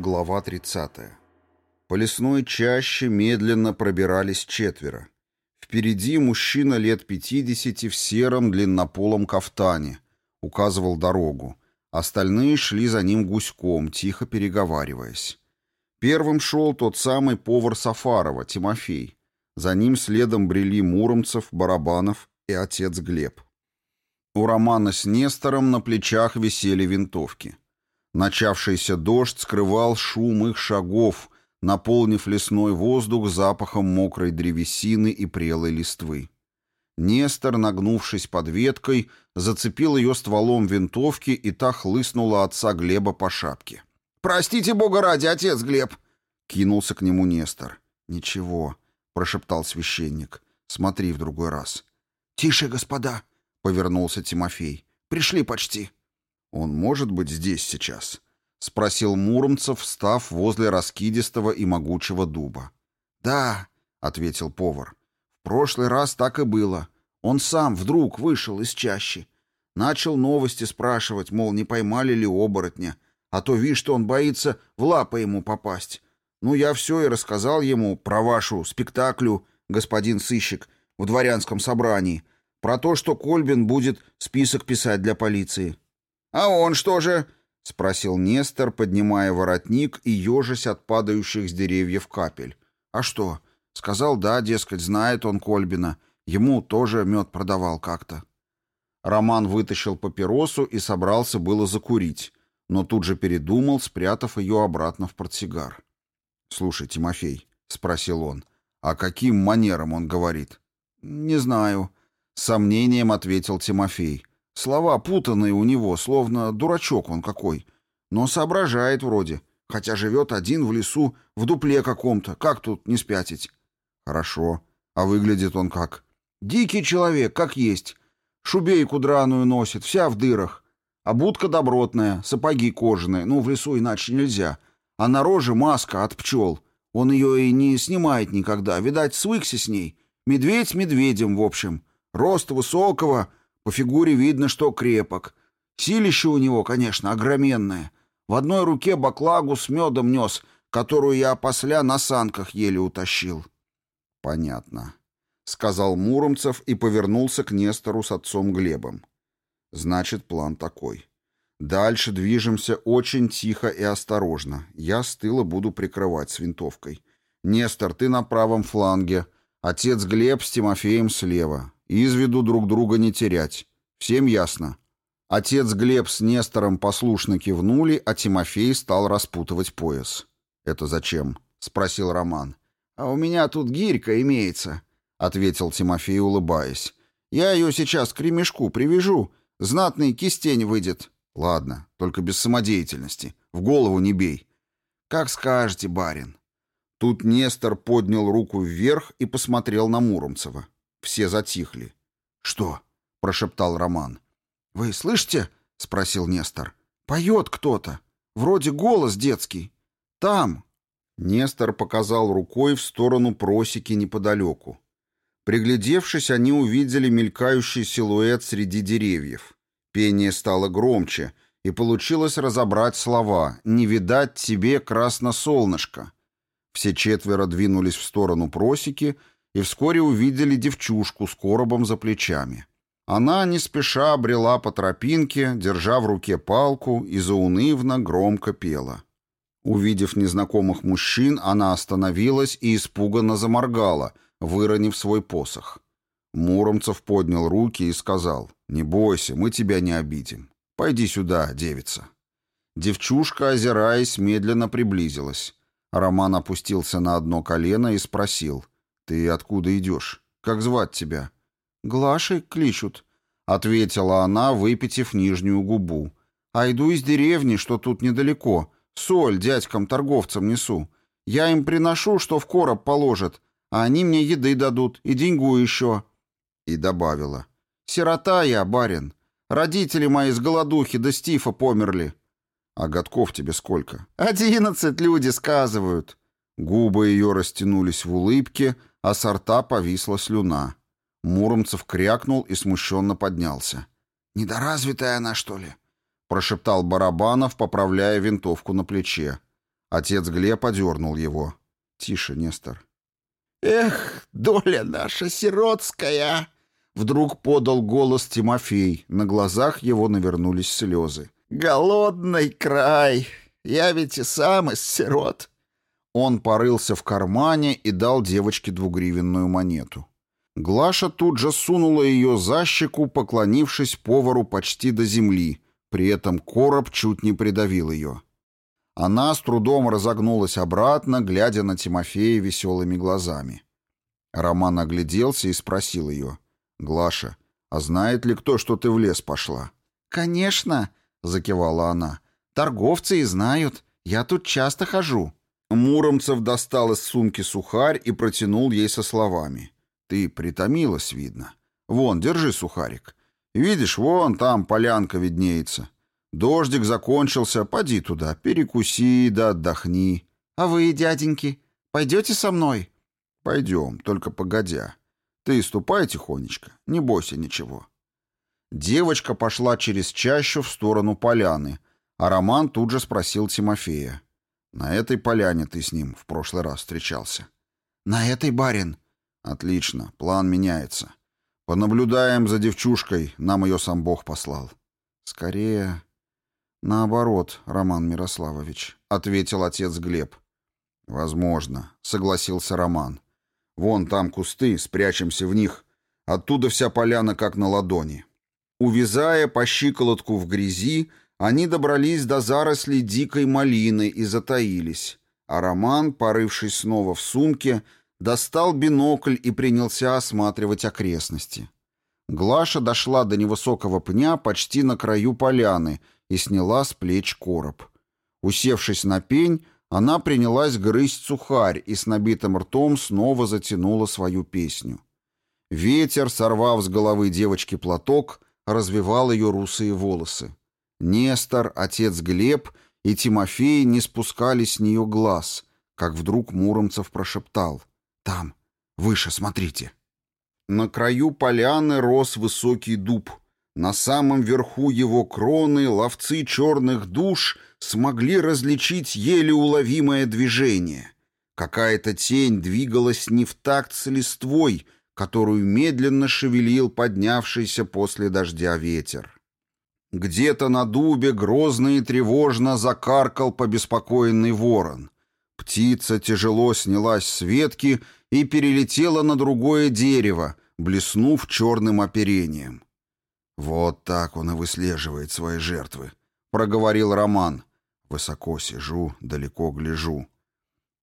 Глава 30. По лесной чаще медленно пробирались четверо. Впереди мужчина лет 50 в сером длиннополом кафтане. Указывал дорогу. Остальные шли за ним гуськом, тихо переговариваясь. Первым шел тот самый повар Сафарова, Тимофей. За ним следом брели Муромцев, Барабанов и отец Глеб. У Романа с Нестором на плечах висели винтовки. Начавшийся дождь скрывал шум их шагов, наполнив лесной воздух запахом мокрой древесины и прелой листвы. Нестор, нагнувшись под веткой, зацепил ее стволом винтовки, и та хлыстнула отца Глеба по шапке. «Простите бога ради, отец Глеб!» — кинулся к нему Нестор. «Ничего», — прошептал священник. «Смотри в другой раз». «Тише, господа!» — повернулся Тимофей. «Пришли почти». «Он может быть здесь сейчас?» — спросил Муромцев, став возле раскидистого и могучего дуба. «Да», — ответил повар. «В прошлый раз так и было. Он сам вдруг вышел из чащи. Начал новости спрашивать, мол, не поймали ли оборотня, а то, вишь, что он боится в лапы ему попасть. Ну, я все и рассказал ему про вашу спектаклю, господин сыщик, в дворянском собрании, про то, что Кольбин будет список писать для полиции. «А он что же?» — спросил Нестор, поднимая воротник и ежась от падающих с деревьев капель. «А что?» — сказал, да, дескать, знает он Кольбина. Ему тоже мед продавал как-то. Роман вытащил папиросу и собрался было закурить, но тут же передумал, спрятав ее обратно в портсигар. «Слушай, Тимофей», — спросил он, — «а каким манером он говорит?» «Не знаю», — с сомнением ответил Тимофей. Слова путанные у него, словно дурачок он какой. Но соображает вроде, хотя живет один в лесу, в дупле каком-то. Как тут не спятить? Хорошо. А выглядит он как? Дикий человек, как есть. Шубейку драную носит, вся в дырах. А будка добротная, сапоги кожаные, ну, в лесу иначе нельзя. А на роже маска от пчел. Он ее и не снимает никогда, видать, свыкся с ней. Медведь медведем, в общем. Рост высокого, по фигуре видно, что крепок. Силище у него, конечно, огроменное. В одной руке баклагу с медом нес, которую я опосля на санках еле утащил. — Понятно, — сказал Муромцев и повернулся к Нестору с отцом Глебом. — Значит, план такой. Дальше движемся очень тихо и осторожно. Я с тыла буду прикрывать с винтовкой. Нестор, ты на правом фланге. Отец Глеб с Тимофеем слева. Из виду друг друга не терять. Всем ясно. Отец Глеб с Нестором послушно кивнули, а Тимофей стал распутывать пояс. «Это зачем?» — спросил Роман. «А у меня тут гирька имеется», — ответил Тимофей, улыбаясь. «Я ее сейчас к ремешку привяжу. Знатный кистень выйдет». «Ладно, только без самодеятельности. В голову не бей». «Как скажете, барин». Тут Нестор поднял руку вверх и посмотрел на Муромцева. Все затихли. «Что?» — прошептал Роман. «Вы слышите?» — спросил Нестор. «Поет кто-то. Вроде голос детский. Там!» Нестор показал рукой в сторону просеки неподалеку. Приглядевшись, они увидели мелькающий силуэт среди деревьев. Пение стало громче, и получилось разобрать слова «Не видать тебе красносолнышко». Все четверо двинулись в сторону просеки, и вскоре увидели девчушку с коробом за плечами. Она не спеша брела по тропинке, держа в руке палку и заунывно громко пела. Увидев незнакомых мужчин, она остановилась и испуганно заморгала, выронив свой посох. Муромцев поднял руки и сказал, «Не бойся, мы тебя не обидим. Пойди сюда, девица». Девчушка, озираясь, медленно приблизилась. Роман опустился на одно колено и спросил, «Ты откуда идешь? Как звать тебя?» «Глашей кличут», — ответила она, выпитив нижнюю губу. «А иду из деревни, что тут недалеко. Соль дядькам-торговцам несу. Я им приношу, что в короб положат, а они мне еды дадут и деньгу еще». И добавила. «Сирота я, барин. Родители мои с голодухи до да стифа померли». «А годков тебе сколько?» «Одиннадцать, люди сказывают». Губы ее растянулись в улыбке — а с рта повисла слюна. Муромцев крякнул и смущенно поднялся. «Недоразвитая она, что ли?» — прошептал Барабанов, поправляя винтовку на плече. Отец Глеб одернул его. «Тише, Нестор». «Эх, доля наша сиротская!» Вдруг подал голос Тимофей. На глазах его навернулись слезы. «Голодный край! Я ведь и сам из сирот. Он порылся в кармане и дал девочке двугривенную монету. Глаша тут же сунула ее за щеку, поклонившись повару почти до земли, при этом короб чуть не придавил ее. Она с трудом разогнулась обратно, глядя на Тимофея веселыми глазами. Роман огляделся и спросил ее. «Глаша, а знает ли кто, что ты в лес пошла?» «Конечно», — закивала она. «Торговцы и знают. Я тут часто хожу». Муромцев достал из сумки сухарь и протянул ей со словами. «Ты притомилась, видно. Вон, держи сухарик. Видишь, вон там полянка виднеется. Дождик закончился, поди туда, перекуси да отдохни». «А вы, дяденьки, пойдете со мной?» «Пойдем, только погодя. Ты ступай тихонечко, не бойся ничего». Девочка пошла через чащу в сторону поляны, а Роман тут же спросил Тимофея. На этой поляне ты с ним в прошлый раз встречался. На этой, барин. Отлично, план меняется. Понаблюдаем за девчушкой, нам ее сам Бог послал. Скорее... Наоборот, Роман Мирославович, ответил отец Глеб. Возможно, согласился Роман. Вон там кусты, спрячемся в них. Оттуда вся поляна как на ладони. Увязая по щиколотку в грязи, они добрались до зарослей дикой малины и затаились, а Роман, порывшись снова в сумке, достал бинокль и принялся осматривать окрестности. Глаша дошла до невысокого пня почти на краю поляны и сняла с плеч короб. Усевшись на пень, она принялась грызть сухарь и с набитым ртом снова затянула свою песню. Ветер, сорвав с головы девочки платок, развивал ее русые волосы. Нестор, отец Глеб и Тимофей не спускали с нее глаз, как вдруг Муромцев прошептал. «Там, выше, смотрите». На краю поляны рос высокий дуб. На самом верху его кроны ловцы черных душ смогли различить еле уловимое движение. Какая-то тень двигалась не в такт с листвой, которую медленно шевелил поднявшийся после дождя ветер. Где-то на дубе грозно и тревожно закаркал побеспокоенный ворон. Птица тяжело снялась с ветки и перелетела на другое дерево, блеснув черным оперением. «Вот так он и выслеживает свои жертвы», — проговорил Роман. «Высоко сижу, далеко гляжу».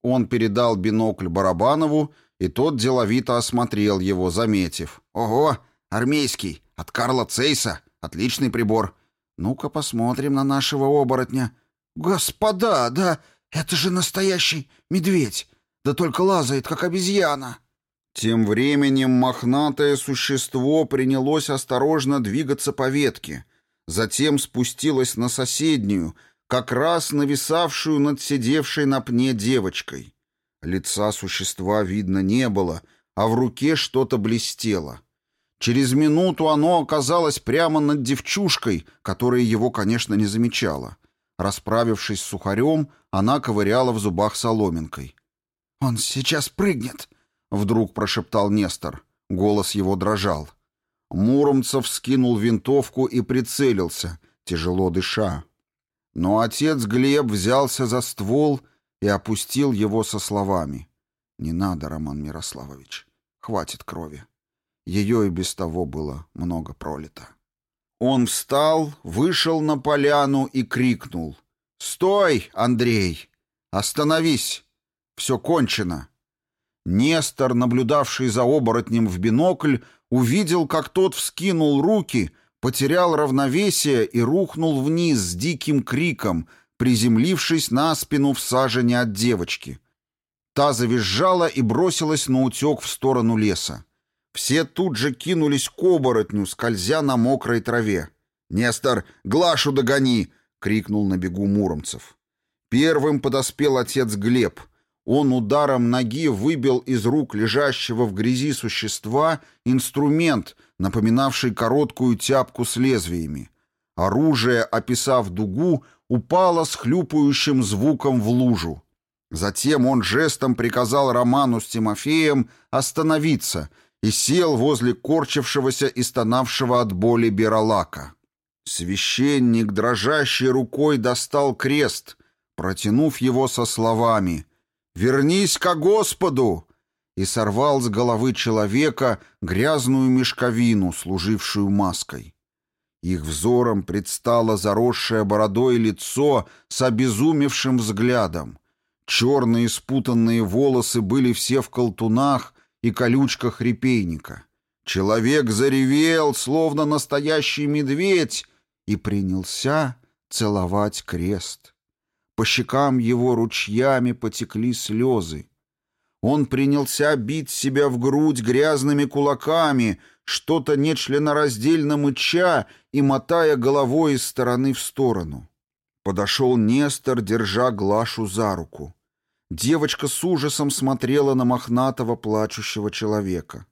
Он передал бинокль Барабанову, и тот деловито осмотрел его, заметив. «Ого, армейский, от Карла Цейса, отличный прибор. Ну-ка посмотрим на нашего оборотня. Господа, да это же настоящий медведь, да только лазает, как обезьяна. Тем временем мохнатое существо принялось осторожно двигаться по ветке, затем спустилось на соседнюю, как раз нависавшую над сидевшей на пне девочкой. Лица существа видно не было, а в руке что-то блестело — Через минуту оно оказалось прямо над девчушкой, которая его, конечно, не замечала. Расправившись с сухарем, она ковыряла в зубах соломинкой. «Он сейчас прыгнет!» — вдруг прошептал Нестор. Голос его дрожал. Муромцев скинул винтовку и прицелился, тяжело дыша. Но отец Глеб взялся за ствол и опустил его со словами. «Не надо, Роман Мирославович, хватит крови. Ее и без того было много пролито. Он встал, вышел на поляну и крикнул. «Стой, Андрей! Остановись! Все кончено!» Нестор, наблюдавший за оборотнем в бинокль, увидел, как тот вскинул руки, потерял равновесие и рухнул вниз с диким криком, приземлившись на спину в сажене от девочки. Та завизжала и бросилась на утек в сторону леса. Все тут же кинулись к оборотню, скользя на мокрой траве. «Нестор, Глашу догони!» — крикнул на бегу Муромцев. Первым подоспел отец Глеб. Он ударом ноги выбил из рук лежащего в грязи существа инструмент, напоминавший короткую тяпку с лезвиями. Оружие, описав дугу, упало с хлюпающим звуком в лужу. Затем он жестом приказал Роману с Тимофеем остановиться — и сел возле корчившегося и стонавшего от боли Бералака. Священник дрожащей рукой достал крест, протянув его со словами «Вернись ко Господу!» и сорвал с головы человека грязную мешковину, служившую маской. Их взором предстало заросшее бородой лицо с обезумевшим взглядом. Черные спутанные волосы были все в колтунах, и колючка репейника. Человек заревел, словно настоящий медведь, и принялся целовать крест. По щекам его ручьями потекли слезы. Он принялся бить себя в грудь грязными кулаками, что-то нечленораздельно мыча и мотая головой из стороны в сторону. Подошел Нестор, держа Глашу за руку. Девочка с ужасом смотрела на мохнатого плачущего человека.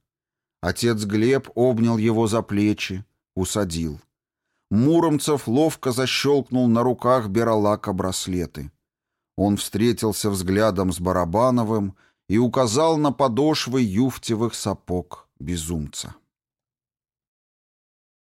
Отец Глеб обнял его за плечи, усадил. Муромцев ловко защелкнул на руках Бералака браслеты. Он встретился взглядом с Барабановым и указал на подошвы юфтевых сапог безумца.